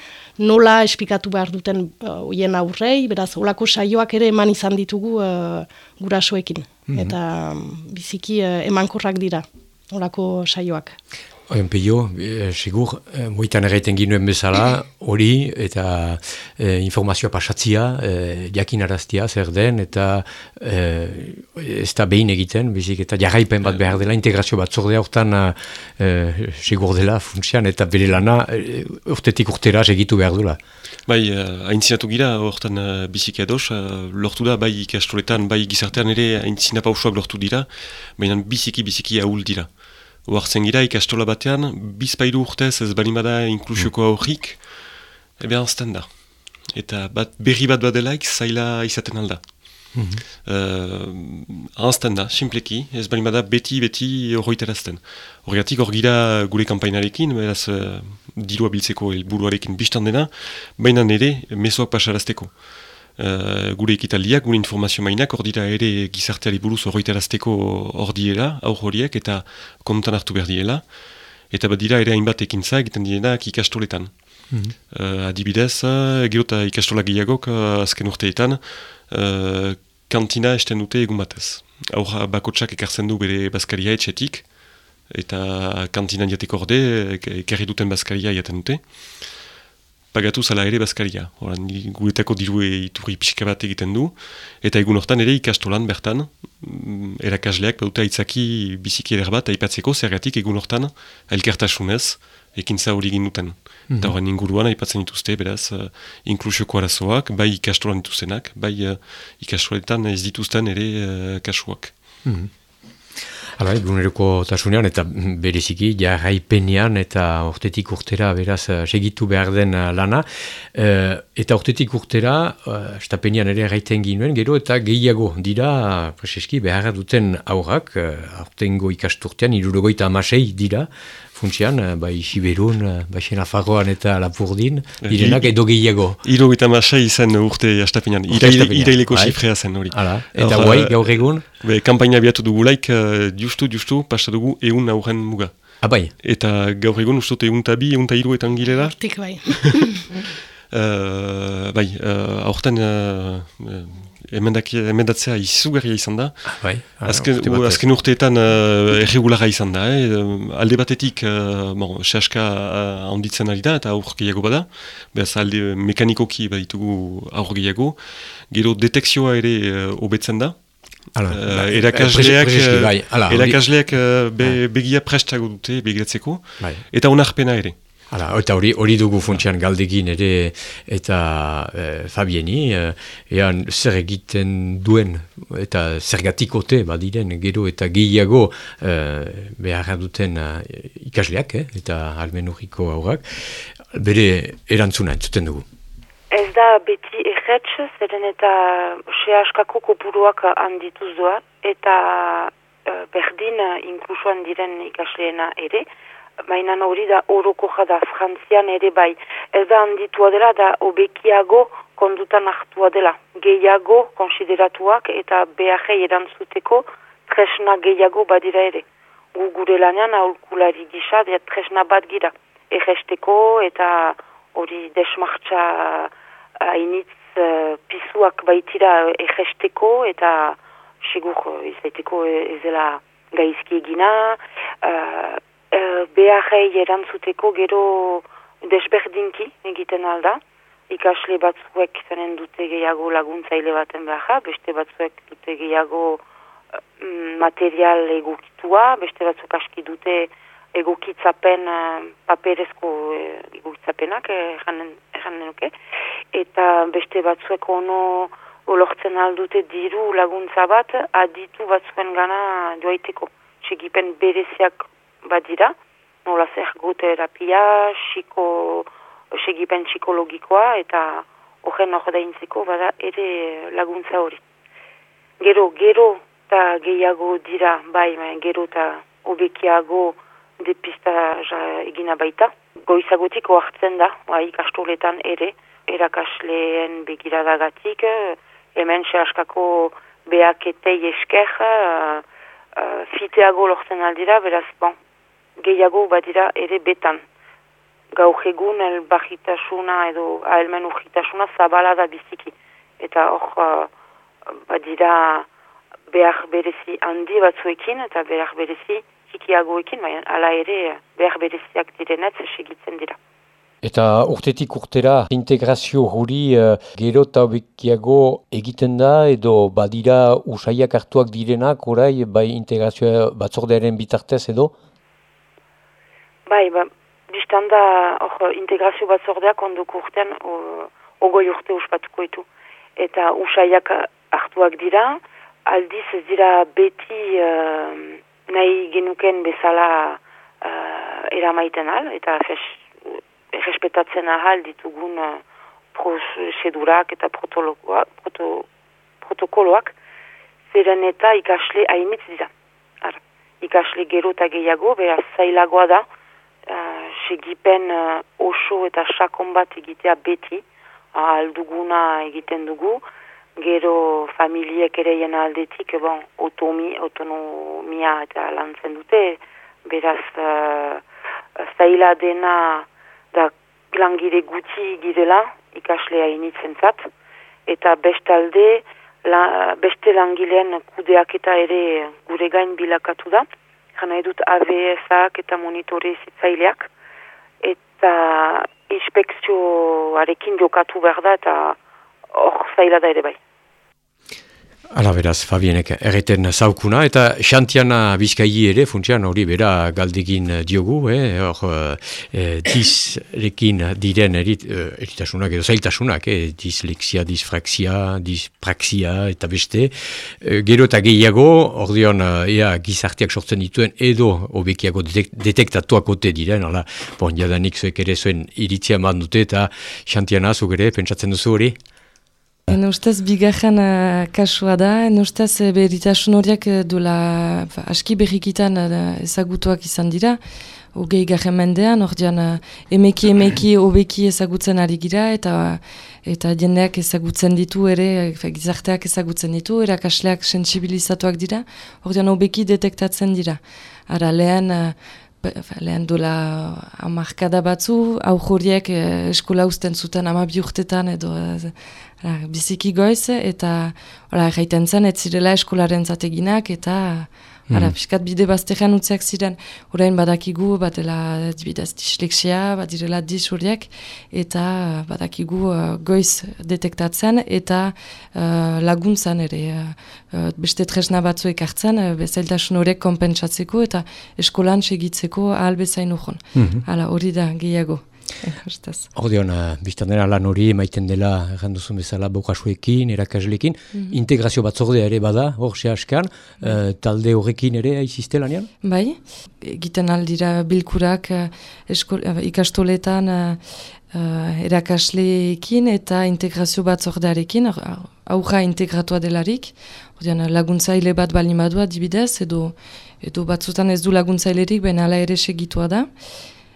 nola espikatu behar duten uh, oien aurrei, beraz, olako saioak ere eman izan ditugu uh, gurasoekin. Mm -hmm. Eta um, biziki uh, emankorrak dira, olako saioak. Oien peio, e, segur, e, moitan erraiten ginuen bezala, hori eta e, informazioa pasatzia, e, jakin araztia zer den, eta e, ez da behin egiten, bizik, eta jarraipen bat behar dela, integrazio bat zordea hortan e, segur dela funtsian, eta bere lana e, urtetik urtera segitu behar dela. Bai, haintzinatu gira, hortan biziki ados, lortu da, bai ikastoletan, bai gizartean ere haintzina pausuak lortu dira, baina biziki biziki ahul dira. Oartzen gira ikastola batean, bizpailu urtez ez bali bada inklusioko mm. aurrik, ebe anzten da. Eta bat, berri bat badelaik zaila izaten alda. Mm -hmm. uh, da, simpleki, ez bali bada beti-beti horroiterazten. Horregatik hor gira gure kampainarekin, beraz uh, dirua biltzeko helburuarekin biztan dena, baina nire mesoak pasarazteko. Uh, gure ekitaldiak, gure informazio mainak, hor dira ere gizarteari buruz horretarazteko hor diela, aur horiek, eta kontan hartu behar diela. Eta bat dira ere hainbat ekintza egiten dienak ikastoletan. Mm -hmm. adibidez, uh, gerota ikastola gehiagok uh, azken urteetan, uh, kantina esten dute egun batez. Aur bakotsak ekartzen du bere bazkaria etxetik, eta kantina diateko orde, ekarri duten bazkaria jaten dute pagatu zala ere bazkaria. Horan, guretako diru iturri pixka bat egiten du. Eta egun hortan ere ikastolan bertan, mm, erakasleak baduta itzaki biziki eder bat, aipatzeko zergatik egun hortan, elkartasunez, ekintza hori egin duten. Mm Eta horren inguruan aipatzen dituzte, beraz, uh, inklusioko arazoak, bai ikastolan dituztenak, bai uh, ikastoletan ez dituzten ere uh, kasuak. Mm Hala, eguneroko tasunean eta bereziki jarraipenean eta ortetik urtera beraz eh, segitu behar den eh, lana. E, eta ortetik urtera, estapenean ere erraiten ginuen, gero eta gehiago dira, preseski, behar duten aurrak, aurtengo ikasturtean, irurogoita amasei dira, funtsian, bai Siberun, bai Senafarroan eta Lapurdin, direnak edo gehiago. Iro eta masai izan urte astapenean, iraileko bai. sifrea zen hori. Eta guai, gaur egun? Be, kampaina biatu dugu laik, uh, justu, justu, pasta dugu eun aurren muga. Abai. Ah, eta gaur egun ustot eun tabi, eun ta iru eta angilera. Tik bai. uh, bai, uh, aurten... Uh, emendatzea izugarria izan da. Ah, bai, azken, urte azken urteetan uh, erregulara izan da. Eh? Alde batetik, uh, bon, sehaska handitzen ari da eta aur gehiago bada. Beaz alde mekanikoki baditugu aur gehiago. Gero detekzioa ere hobetzen da. Uh, erakasleak, bai, erakasleak be, begia prestago dute begiratzeko, bai. eta onarpena ere. Hala, eta hori hori dugu funtsian galdegin ere eta e, Fabieni, e, ean zer egiten duen eta zergatikote badiren gero eta gehiago e, beharra duten e, ikasleak eh, eta almenuriko aurrak, bere erantzuna entzuten dugu. Ez da beti egetx, zeren eta xe askako kopuruak handituz doa, eta e, berdin inklusuan diren ikasleena ere, baina hori da oroko jada frantzian ere bai. Ez da handitua dela da obekiago kondutan hartua dela. Gehiago konsideratuak eta behajei erantzuteko tresna gehiago badira ere. Gu gure lanean aurkulari gisa tresna bat gira. Egesteko eta hori desmartza hainitz uh, pisuak baitira egesteko eta sigur izaiteko ezela gaizki egina. Uh, uh, beharrei erantzuteko gero desberdinki egiten alda. Ikasle batzuek zenen dute gehiago laguntzaile baten beharra, beste batzuek dute gehiago uh, material egokitua, beste batzuk aski dute egokitzapen paperezko egokitzapenak erranen nuke. Eta beste batzuek ono olortzen aldute diru laguntza bat aditu batzuen gana joaiteko. Txegipen bereziak badira, nola zer terapia, xiko, segipen psikologikoa eta horren hor daintzeko bada ere laguntza hori. Gero, gero eta gehiago dira, bai, gero eta obekiago depista egina baita. Goizagotik oartzen da, bai, ikastoletan ere, erakasleen begiradagatik, hemen se askako beaketei esker, uh, uh, fiteago lortzen aldira, beraz, bon, gehiago badira ere betan. Gaur egun elbahitasuna edo ahelmen urgitasuna zabala da biziki. Eta hor uh, badira behar berezi handi batzuekin eta behar berezi hikiagoekin, baina ala ere behar bereziak direnetz segitzen dira. Eta urtetik urtera integrazio hori uh, gero eta bekiago egiten da edo badira usaiak hartuak direnak orai bai integrazioa batzordearen bitartez edo? Bai, ba, biztan da or, integrazio bat zordeak ondoko urtean ogoi urte uspatuko ditu. Eta usaiak hartuak dira, aldiz ez dira beti uh, nahi genuken bezala uh, eramaiten al, eta errespetatzen ahal ditugun uh, prozedurak eta proto, protokoloak, zeren eta ikasle hainitz dira. Ar, ikasle gero eta gehiago, beraz zailagoa da, uh, segipen uh, oso eta sakon bat egitea beti, alduguna egiten dugu, gero familiek ere jena aldetik, bon, otomi, autonomia eta lantzen dute, beraz uh, zaila dena da langire guti girela, ikaslea initzen zat, eta bestalde, la, beste langileen kudeak eta ere gure gain bilakatu da, jana edut AVS-ak eta monitore zitzaileak, eta inspekzioarekin jokatu behar da, eta hor zaila da ere bai. Ala beraz, Fabienek erreten zaukuna, eta xantiana bizkai ere, funtsian hori bera galdegin diogu, eh? hor eh, dizrekin diren erit, eh, eritasunak edo zailtasunak, eh? dislexia, disfraksia, dispraxia eta beste. Eh, gero eta gehiago, hor dion, eh, ea gizartiak sortzen dituen edo obekiago detek, detektatuak ote diren, ala, bon, jadanik zuek ere zuen iritzia dute eta xantiana zuk ere, pentsatzen duzu hori? En ustez, bigarren uh, kasua da, en ustez, e, beritasun horiak uh, duela aski berrikitan uh, ezagutuak izan dira, hogei garen mendean, hor dian, emeki emeki obeki ezagutzen ari gira, eta eta jendeak ezagutzen ditu ere, gizarteak ezagutzen ditu, erakasleak sensibilizatuak dira, hor dian, obeki detektatzen dira. Ara, lehen, lehen dola amarkada batzu, aurroriek eh, eskola usten zuten ama urtetan edo eh, biziki goiz, eta gaiten zen, ez zirela eskolaren zateginak, eta Ara, mm. piskat bide baztean utziak ziren, orain badakigu, batela dibidaz disleksia, bat direla disuriak, eta badakigu uh, goiz detektatzen, eta uh, laguntzan ere, uh, beste tresna batzuek hartzen, uh, bezailtasun horrek konpentsatzeko, eta eskolan segitzeko ahal bezain ujon. Mm Hala, hori da, gehiago. Ordeon, uh, biztan dena lan hori emaiten dela erranduzun bezala bokasuekin, erakaslekin, mm integrazio batzordea ere bada, hor se askan, uh, talde horrekin ere aizizte lanean? Bai, egiten aldira bilkurak uh, uh, ikastoletan uh, erakasleekin eta integrazio batzordearekin, aurra integratua delarik, ordeon, laguntzaile bat balimadua dibidez, edo, edo batzutan ez du laguntzailerik, baina ala ere segitua da.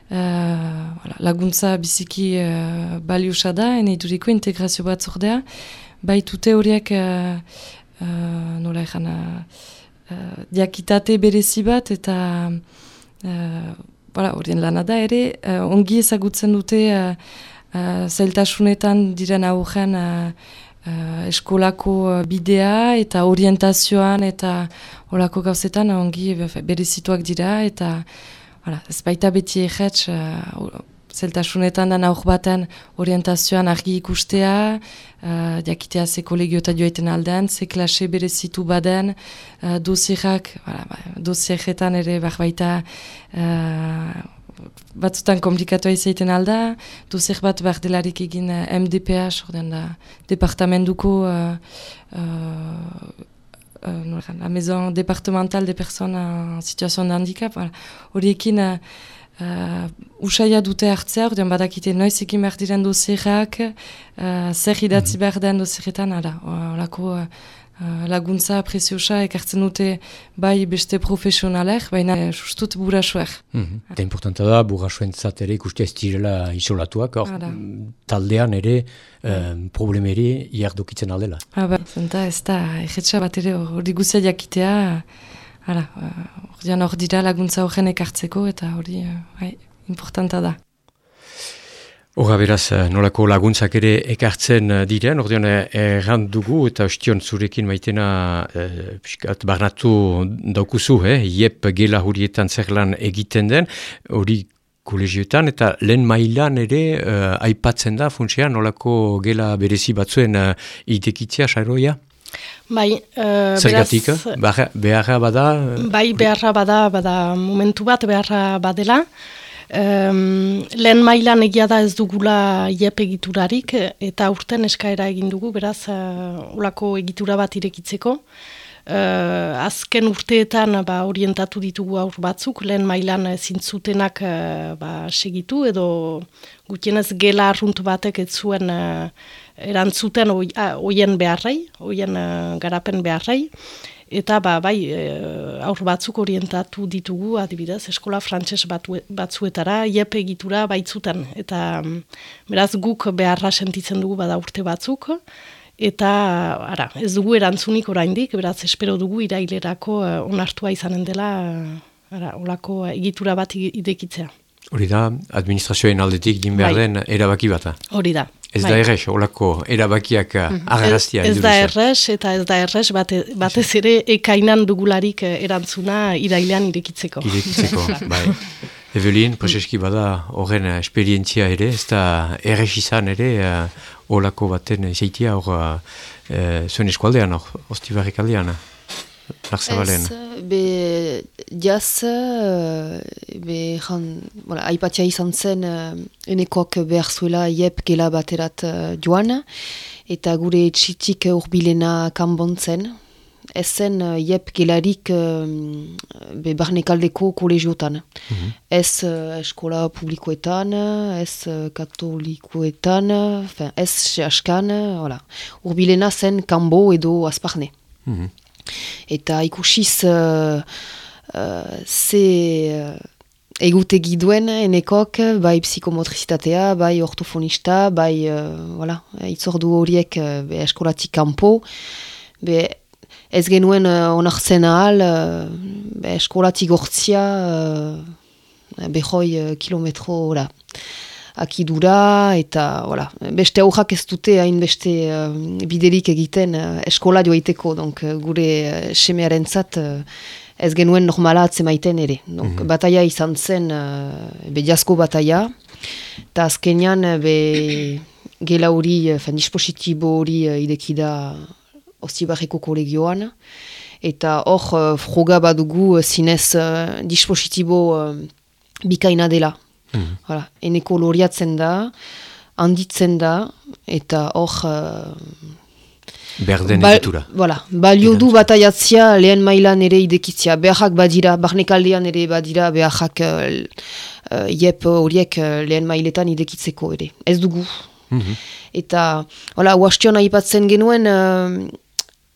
Uh, laguntza biziki uh, baliusa da, ene iduriko integrazio bat zordea, baitute horiek uh, uh, nola ezan uh, diakitate berezi bat eta horien uh, lana da ere, uh, ongi ezagutzen dute uh, uh, zailtasunetan diren aurren uh, uh, eskolako bidea eta orientazioan eta horako gauzetan ongi berezituak dira eta Hala, ez baita beti egetz, uh, zeltasunetan da aur baten orientazioan argi ikustea, uh, jakitea ze kolegio eta joaiten aldean, ze klase berezitu baden, uh, dosierak, dosieretan ere bak baita uh, batzutan komplikatu izaiten alda, dosier bat behar delarik egin MDPH, ordean da, departamentuko uh, uh, uh, la maison départementale des personnes en situation de handicap. Horiekin voilà. uh, usaia dute hartzea, ordean badakite noiz ekin behar diren dozierak, uh, zer idatzi mhm. behar den dozieretan, horako uh, Uh, laguntza preziosa ekartzen dute bai beste profesionalek, baina uh, sustut burasuek. Mm -hmm. Eta importanta da, burasuen ere ikuste ez direla isolatuak, or, taldean ere um, problemeri iardokitzen aldela. Ah, ba, zenta ez da, egetsa bat ere hori guzia jakitea, hor dira laguntza horren ekartzeko eta hori uh, importanta da. Hora beraz, eh, nolako laguntzak ere ekartzen eh, diren, ordean eh, errand dugu eta ostion zurekin maitena e, piskat barnatu daukuzu, eh? iep gela hurietan zer lan egiten den, hori kolegioetan eta lehen mailan ere aipatzen da funtsean nolako gela berezi batzuen uh, itekitzea, sairoia? Bai, uh, Zergatik, beharra bada? Bai, beharra bada, bada momentu bat beharra badela. Um, lehen mailan egia da ez dugula iep egiturarik eta urten eskaera egin dugu, beraz, uh, olako egitura bat irekitzeko. Uh, azken urteetan ba, orientatu ditugu aur batzuk, lehen mailan zintzutenak uh, ba, segitu, edo gutienez gela arrunt batek ez zuen uh, erantzuten hoien beharrei, hoien uh, garapen beharrei. Eta ba, bai, e, aur batzuk orientatu ditugu, adibidez, eskola frantses batzuetara, iep egitura baitzutan. Eta mm, beraz guk beharra sentitzen dugu bada urte batzuk. Eta ara, ez dugu erantzunik oraindik, beraz espero dugu irailerako uh, onartua izanen dela ara, olako egitura bat idekitzea. Hori da, administrazioen aldetik din behar bai. den erabaki bata. Hori da. Ez da bai. errez, olako erabakiak mm -hmm. Ez, da errez, eta ez da errez, bate, batez ere ekainan dugularik eh, erantzuna irailean irekitzeko. Irekitzeko, bai. Evelin, prezeski bada horren esperientzia ere, ez da errez izan ere, uh, olako baten izaitia hor uh, zuen eskualdean, hor, ostibarrik aldean. Ez, be, jaz, eh, be, jan, voilà, aipatia izan zen, enekoak behar zuela iep gela baterat uh, joan, eta gure txitik urbilena kanbontzen, ez zen iep gelarik be, barnekaldeko kolegiotan. Mm -hmm. Ez eskola publikoetan, ez katolikoetan, fin, ez voilà. urbilena zen kanbo edo azparne. Mm eta ikusiz uh, uh, ze uh, egutegi duen enekok, bai psikomotrizitatea, bai ortofonista, bai uh, voilà, itzordu horiek uh, be eskolatik kanpo, be ez genuen uh, onartzen ahal, uh, be eskolatik gortzia, uh, behoi kilometro ora akidura eta voilà. beste aurrak ez dute hain beste uh, biderik egiten uh, eskola joaiteko, donc uh, gure uh, semearen zat uh, ez genuen normala atzemaiten ere. Donc, mm -hmm. Bataia izan zen, uh, be jasko bataia, eta azkenean be gela hori, uh, dispositibo hori uh, idekida ostibarreko kolegioan, eta hor uh, froga badugu zinez uh, dispositibo uh, bikaina dela. Mm. Hala, eneko loriatzen da, handitzen da, eta hor... Uh, Berden ba, egitura. Voilà, balio du bataiatzia lehen mailan ere idekitzia. Beharrak badira, barnekaldean ere badira, beharrak uh, iep horiek uh, lehen mailetan idekitzeko ere. Ez dugu. Mm -hmm. Eta, hola, huastion aipatzen genuen, uh,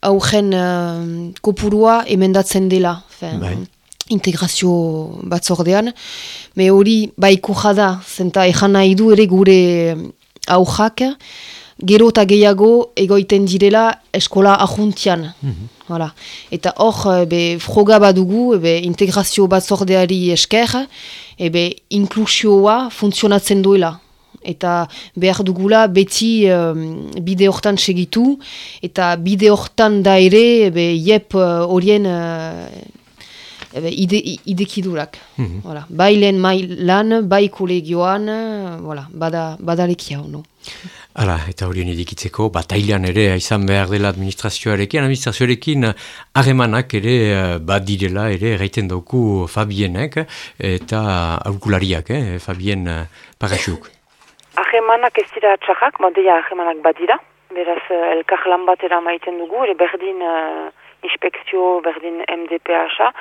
augen uh, kopurua emendatzen dela. Bai integrazio batzordean, me hori baiku jada, zenta ejan nahi du ere gure aujak, gero eta gehiago egoiten direla eskola ahuntian. Mm Eta hor, be, froga badugu, be, integrazio batzordeari esker, ebe, inklusioa funtzionatzen duela. Eta behar dugula beti um, bide hortan segitu, eta bide hortan da ere, ebe, iep horien uh, ebe, ide, idekidurak. Mm -hmm. Bai lehen lan, bai kolegioan, voilà, bada, badalekia hono. Hala, eta horien edikitzeko, batailan ere izan behar dela administrazioarekin, administrazioarekin harremanak ere eh, badirela ere erraiten dauku Fabienek eta aurkulariak, eh, Fabien eh, Parasuk. Harremanak ez dira txakak, badia harremanak badira, beraz elkar lan batera maiten dugu, ere berdin inspekzio berdin MDPH-a,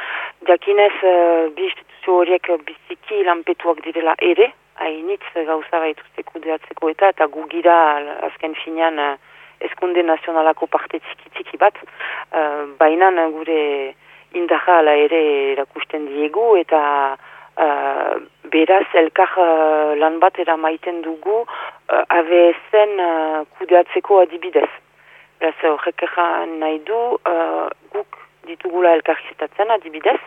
diakinez uh, bi instituzio horiek biziki lanpetuak direla ere, hainitz gauza baituzte kudeatzeko eta eta gugira azken finean uh, eskunde nazionalako parte txiki bat, uh, baina gure indaja ala ere erakusten diegu eta uh, beraz elkar uh, lan bat eramaiten dugu uh, AVS-en uh, kudeatzeko adibidez. Beraz, horrek nahi du, uh, guk ditugula elkarrizetatzen adibidez,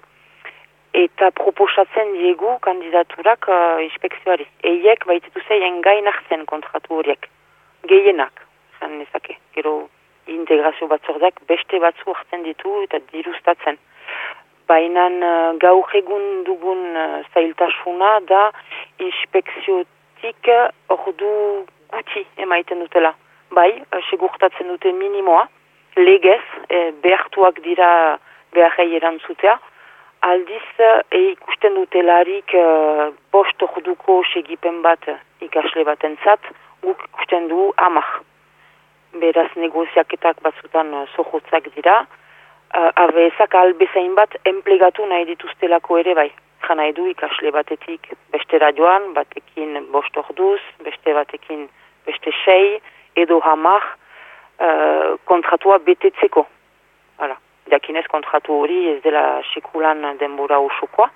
eta proposatzen diegu kandidaturak uh, inspekzioari. Eiek baitetu zeien gain hartzen kontratu horiek. Gehienak, zan nezake. Gero integrazio batzordak beste batzu hartzen ditu eta dirustatzen. Baina uh, gaur egun dugun uh, zailtasuna da inspekziotik ordu guti emaiten dutela bai, segurtatzen dute minimoa, legez, e, behartuak dira beharrei erantzutea, aldiz e, ikusten dute larik e, bost orduko segipen bat ikasle baten zat, guk ikusten du amak. Beraz negoziaketak batzutan sohotzak dira, uh, abezak albezain bat enplegatu nahi dituztelako ere bai. Jana edu ikasle batetik beste radioan, batekin bost orduz, beste batekin beste sei, edo hamar uh, kontratua betetzeko. Hala, jakinez kontratu hori ez dela sekulan denbora osokoa,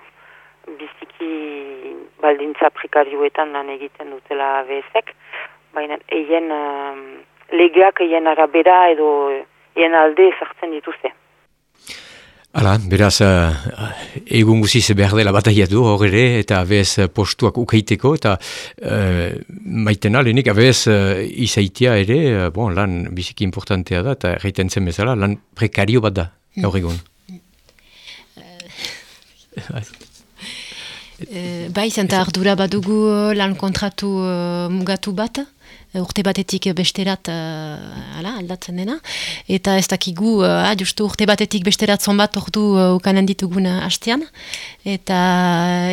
biziki baldintza prekarioetan lan egiten dutela bezek, baina eien uh, legeak eien arabera edo eien alde ezartzen dituzte. Hala, beraz, uh, egun guziz behar dela bataiatu hor ere, eta abez postuak ukaiteko, eta uh, maiten alenik, abez uh, izaitia ere, uh, bon, lan biziki importantea da, eta reiten zen bezala, lan prekario bat da, gaur egun. bai, zenta ardura badugu lan kontratu mugatu bat, Eh, urte batetik besterat uh, ala, aldatzen dena. Eta ez dakigu, uh, justu urte batetik besterat zonbat ordu uh, ukanen ditugun hastean. Eta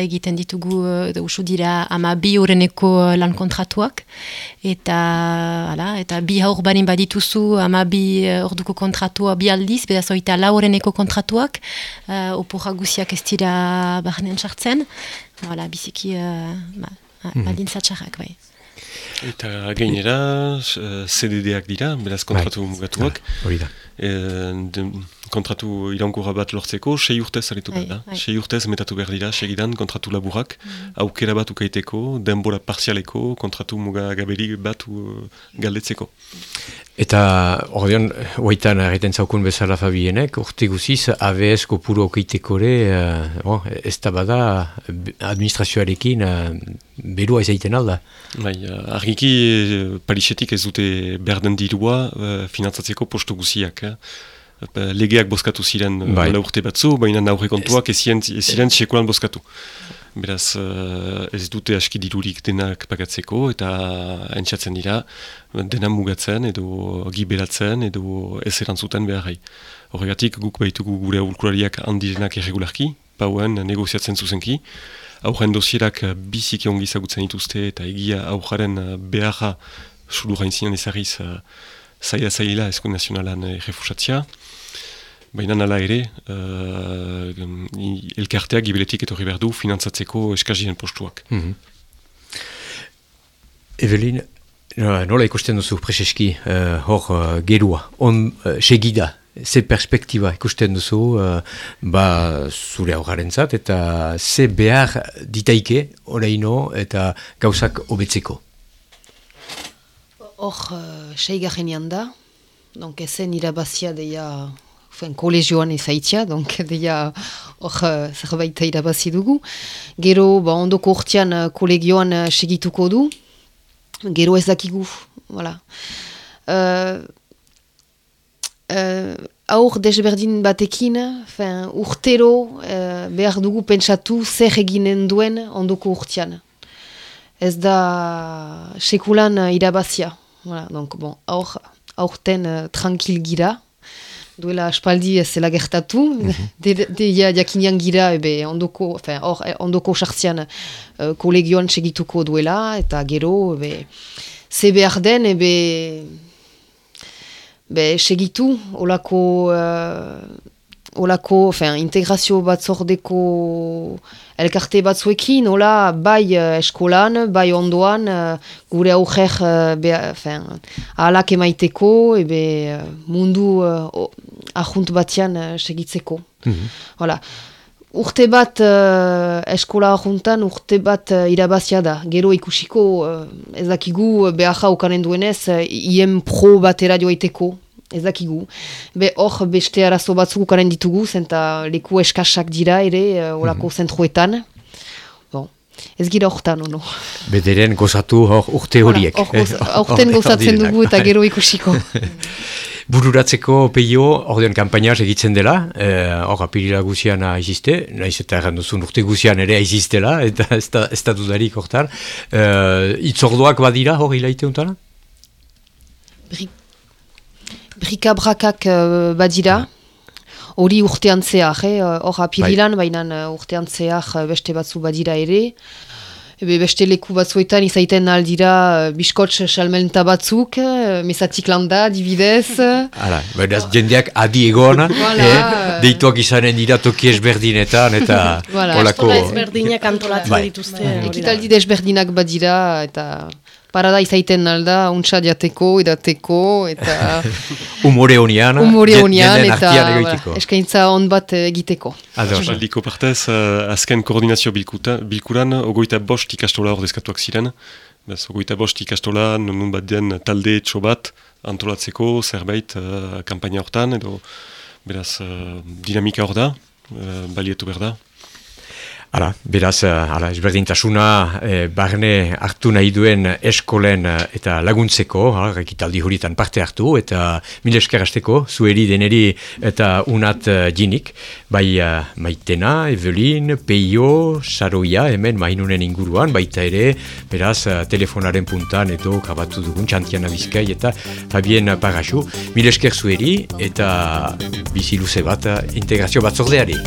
egiten ditugu, uh, usu dira, ama bi horreneko lan kontratuak. Eta, ala, eta bi haur banin badituzu, ama bi orduko kontratua bi aldiz, bedaz oita la horreneko kontratuak. Uh, Opura guziak ez dira barnen sartzen. Hala, biziki, uh, ba, mm -hmm. bai. Eta gainera, CDD-ak dira, beraz kontratu bai, mugatuak. Hori da. E, kontratu irankura bat lortzeko, sei urtez aritu behar da. Bai. Sei urtez metatu behar dira, segidan kontratu laburak, mm. aukera bat ukaiteko, denbora parzialeko, kontratu muga gaberi bat uh, galdetzeko. Eta ordean, oaitan egiten zaukun bezala Fabienek, urte guziz, ABS kopuru okeitekore, uh, oh, ez da bada administrazioarekin uh, berua ez egiten alda. Bai, uh, argiki Parisetik ez dute berden dirua uh, finantzatzeko postu guziak. Eh? Legeak boskatu ziren bai. urte batzu, baina naurre kontuak ez ziren sekulan boskatu. Beraz, uh, ez dute aski dirurik denak pagatzeko eta entxatzen dira dena mugatzen edo giberatzen edo ez erantzuten beharrai. Horregatik guk baitugu gure aurkulariak handirenak erregularki, pauen negoziatzen zuzenki. Aurren dosierak biziki ongi zagutzen dituzte eta egia aurraren beharra sulu gainzinan ezariz uh, zaila zaila eskun nazionalan errefusatzia. Baina nala ere, uh, elkarteak gibeletik etorri behar du finantzatzeko eskazien postuak. Mm -hmm. Evelin, nola ikusten duzu preseski uh, hor uh, gerua, on uh, segida, ze perspektiba ikusten duzu uh, ba zure aurraren zat, eta ze behar ditaike oraino eta gauzak hobetzeko? Hor uh, seiga genian da, donk ezen irabazia deia fen kolegioan ezaitia, donk deia hor uh, zerbait irabazi dugu. Gero, ba, ondoko urtean uh, kolegioan uh, segituko du, gero ez dakigu, voilà. Uh, uh, aur desberdin batekin, fin, urtero uh, behar dugu pentsatu zer eginen duen ondoko urtean. Ez da sekulan irabazia. Voilà, donc, bon, aur, aurten uh, tranquil gira, duela aspaldi ez zela gertatu, mm -hmm. deia de, jakinian gira ebe ondoko, fin, or, eh, ondoko sartzian uh, kolegioan segituko duela, eta gero, ebe, ze behar den, ebe, be, segitu, olako, uh, olako, fin, integrazio bat zordeko elkarte batzuekin, hola, bai uh, eskolan, bai ondoan, uh, gure aurrer uh, ahalak emaiteko, ebe uh, mundu uh, ahunt batean uh, segitzeko. Mm Hola. Urte bat uh, eskola ahuntan, urte bat uh, irabazia da. Gero ikusiko, uh, ez dakigu behar ukanen duenez, uh, ien pro batera joaiteko, ez dakigu. Be hor beste arazo batzuk ukaren ditugu, zenta leku eskasak dira ere, uh, orako mm zentroetan. Bon. Ez gira horretan, ono. Bederen gozatu hor urte horiek. Horten eh? gozatzen dugu eta gero ikusiko. Bururatzeko peio, ordean kampainaz egitzen dela, eh, hor eh, apirila guzian aiziste, nahiz eta erranduzun urte guzian ere aizistela, eta ez da, ez da dudarik hortan. Eh, itzordoak badira hor hilaite untana? Brika-brakak uh, badira, hori urtean zehar, eh? hor apirilan, bai. baina urtean zehar beste batzu badira ere. Ebe beste leku batzuetan izaiten aldira biskotx salmenta batzuk, mesatik landa, dibidez. Hala, baina jendeak adi egon, voilà. eh? deituak izanen dira toki ezberdinetan, eta voilà. olako... ezberdinak antolatzen bai. dituzte. Ekitaldi desberdinak badira, eta parada izaiten alda, untsa diateko, edateko, eta... Umore honian, Umore honian, eta eskaintza on bat egiteko. Aldiko partez, uh, azken koordinazio bilkuran, ogoita bost ikastola hor deskatuak ziren, Bez, ogoita bost ikastola, nun bat den talde etxo bat, antolatzeko, zerbait, uh, kampaina hortan, edo, beraz, uh, dinamika hor da, uh, balietu berda. Hala, beraz, hala, eh, ezberdintasuna e, barne hartu nahi duen eskolen eh, eta laguntzeko, hala, rekitaldi horietan parte hartu, eta mil esker hasteko, zueri deneri eta unat uh, jinik, bai maitena, Evelin, Peio, Saroia, hemen mainunen inguruan, baita ere, beraz, telefonaren puntan edo kabatu dugun txantian abizkai eta Fabien Pagasu, mil esker zueri eta bizi luze bat integrazio bat zordeari.